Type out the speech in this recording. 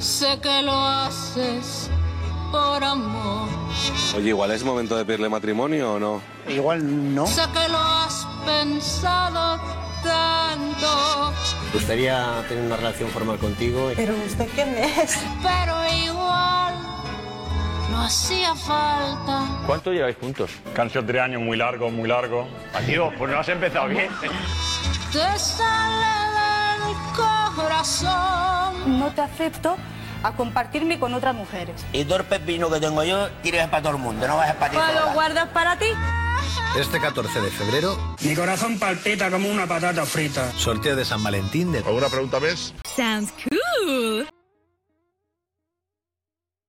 Sé que lo haces por amor. Oye, igual es momento de pedirle matrimonio o no. Igual no. Sé que lo has pensado tanto. Me gustaría tener una relación formal contigo. ¿Pero usted quién es? Pero igual no hacía falta. ¿Cuánto lleváis juntos? Canción de años muy largo, muy largo. Adiós, pues no has empezado bien. Te sale. No te acepto a compartirme con otras mujeres. Y todo el pepino que tengo yo, tienes para todo el mundo, no vas a para ti. ¿Lo guardas para ti? Este 14 de febrero, Mi corazón palpita como una patata frita. sorteo de San Valentín de ¿Alguna pregunta más? Sounds cool.